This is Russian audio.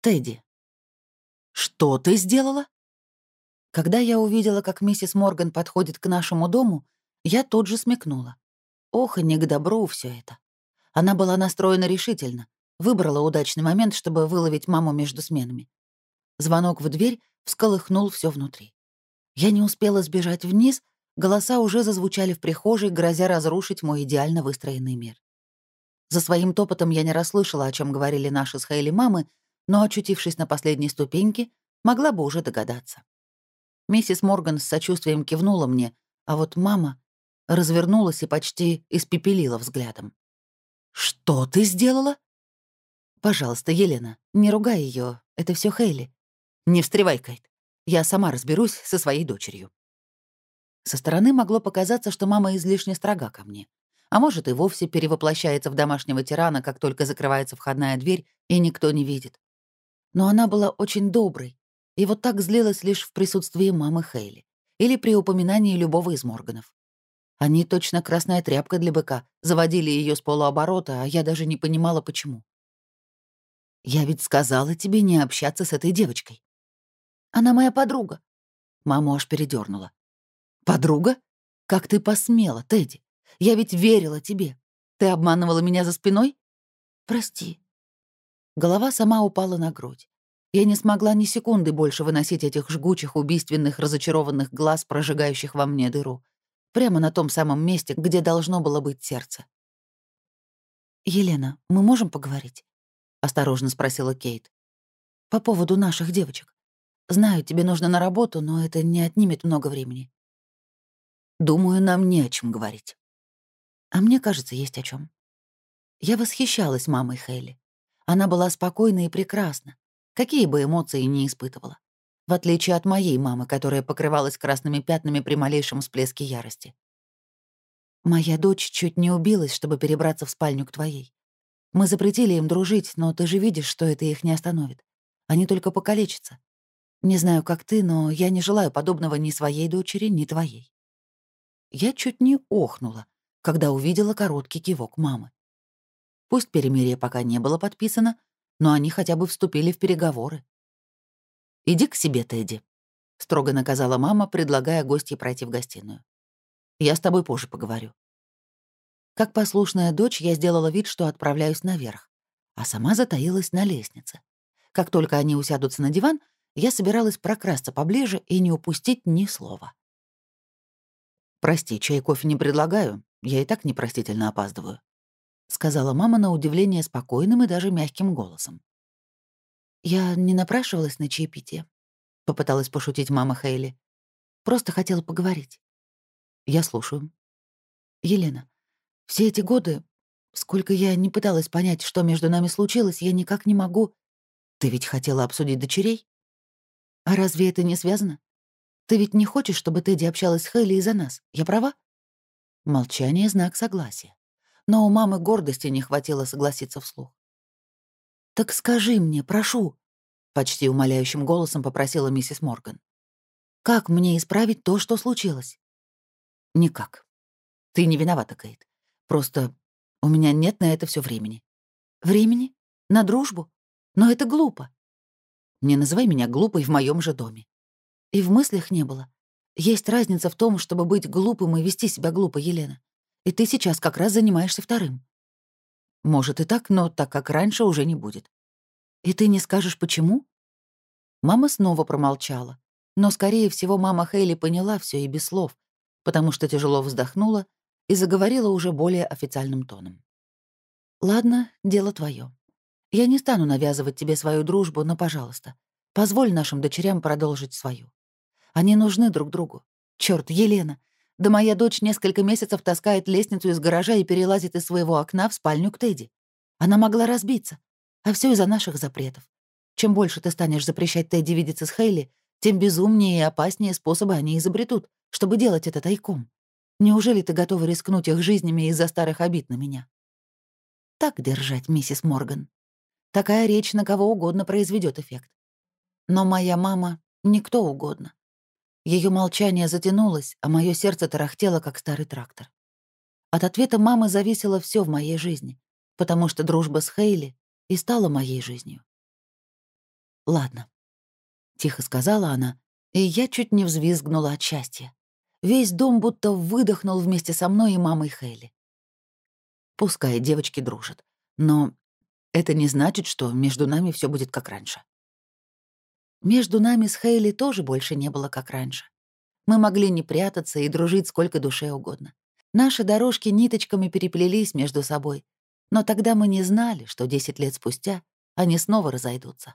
Тедди. «Что ты сделала?» Когда я увидела, как миссис Морган подходит к нашему дому, я тут же смекнула. Ох, и не к добру все это. Она была настроена решительно, выбрала удачный момент, чтобы выловить маму между сменами. Звонок в дверь всколыхнул все внутри. Я не успела сбежать вниз, голоса уже зазвучали в прихожей, грозя разрушить мой идеально выстроенный мир. За своим топотом я не расслышала, о чем говорили наши с Хейли мамы, но, очутившись на последней ступеньке, могла бы уже догадаться. Миссис Морган с сочувствием кивнула мне, а вот мама развернулась и почти испепелила взглядом. «Что ты сделала?» «Пожалуйста, Елена, не ругай ее, это все Хейли. Не встревай, Кайт. Я сама разберусь со своей дочерью». Со стороны могло показаться, что мама излишне строга ко мне а может и вовсе перевоплощается в домашнего тирана, как только закрывается входная дверь, и никто не видит. Но она была очень доброй, и вот так злилась лишь в присутствии мамы Хейли или при упоминании любого из Морганов. Они точно красная тряпка для быка, заводили ее с полуоборота, а я даже не понимала, почему. «Я ведь сказала тебе не общаться с этой девочкой». «Она моя подруга». Маму аж передернула. «Подруга? Как ты посмела, Тедди? Я ведь верила тебе. Ты обманывала меня за спиной? Прости. Голова сама упала на грудь. Я не смогла ни секунды больше выносить этих жгучих, убийственных, разочарованных глаз, прожигающих во мне дыру. Прямо на том самом месте, где должно было быть сердце. «Елена, мы можем поговорить?» — осторожно спросила Кейт. «По поводу наших девочек. Знаю, тебе нужно на работу, но это не отнимет много времени». «Думаю, нам не о чем говорить». А мне кажется, есть о чем. Я восхищалась мамой Хейли. Она была спокойна и прекрасна, какие бы эмоции ни испытывала. В отличие от моей мамы, которая покрывалась красными пятнами при малейшем всплеске ярости. Моя дочь чуть не убилась, чтобы перебраться в спальню к твоей. Мы запретили им дружить, но ты же видишь, что это их не остановит. Они только покалечатся. Не знаю, как ты, но я не желаю подобного ни своей дочери, ни твоей. Я чуть не охнула, когда увидела короткий кивок мамы. Пусть перемирие пока не было подписано, но они хотя бы вступили в переговоры. «Иди к себе, Тедди», — строго наказала мама, предлагая гостье пройти в гостиную. «Я с тобой позже поговорю». Как послушная дочь, я сделала вид, что отправляюсь наверх, а сама затаилась на лестнице. Как только они усядутся на диван, я собиралась прокрасться поближе и не упустить ни слова. «Прости, чай кофе не предлагаю. Я и так непростительно опаздываю», — сказала мама на удивление спокойным и даже мягким голосом. «Я не напрашивалась на чаепитие», — попыталась пошутить мама Хейли. «Просто хотела поговорить». «Я слушаю». «Елена, все эти годы, сколько я не пыталась понять, что между нами случилось, я никак не могу...» «Ты ведь хотела обсудить дочерей?» «А разве это не связано? Ты ведь не хочешь, чтобы Тедди общалась с Хейли из-за нас, я права?» Молчание — знак согласия. Но у мамы гордости не хватило согласиться вслух. «Так скажи мне, прошу», — почти умоляющим голосом попросила миссис Морган. «Как мне исправить то, что случилось?» «Никак. Ты не виновата, Кейт. Просто у меня нет на это все времени». «Времени? На дружбу? Но это глупо». «Не называй меня глупой в моем же доме». И в мыслях не было. Есть разница в том, чтобы быть глупым и вести себя глупо, Елена. И ты сейчас как раз занимаешься вторым. Может и так, но так как раньше уже не будет. И ты не скажешь, почему? Мама снова промолчала. Но, скорее всего, мама Хейли поняла все и без слов, потому что тяжело вздохнула и заговорила уже более официальным тоном. «Ладно, дело твое. Я не стану навязывать тебе свою дружбу, но, пожалуйста, позволь нашим дочерям продолжить свою. Они нужны друг другу. Черт, Елена, да моя дочь несколько месяцев таскает лестницу из гаража и перелазит из своего окна в спальню к Тедди. Она могла разбиться. А все из-за наших запретов. Чем больше ты станешь запрещать Тедди видеться с Хейли, тем безумнее и опаснее способы они изобретут, чтобы делать это тайком. Неужели ты готова рискнуть их жизнями из-за старых обид на меня? Так держать, миссис Морган. Такая речь на кого угодно произведет эффект. Но моя мама — никто угодно. Ее молчание затянулось, а мое сердце тарахтело, как старый трактор. От ответа мамы зависело все в моей жизни, потому что дружба с Хейли и стала моей жизнью. «Ладно», — тихо сказала она, и я чуть не взвизгнула от счастья. Весь дом будто выдохнул вместе со мной и мамой Хейли. Пускай девочки дружат, но это не значит, что между нами все будет как раньше. Между нами с Хейли тоже больше не было как раньше. Мы могли не прятаться и дружить сколько душе угодно. Наши дорожки ниточками переплелись между собой, но тогда мы не знали, что 10 лет спустя они снова разойдутся.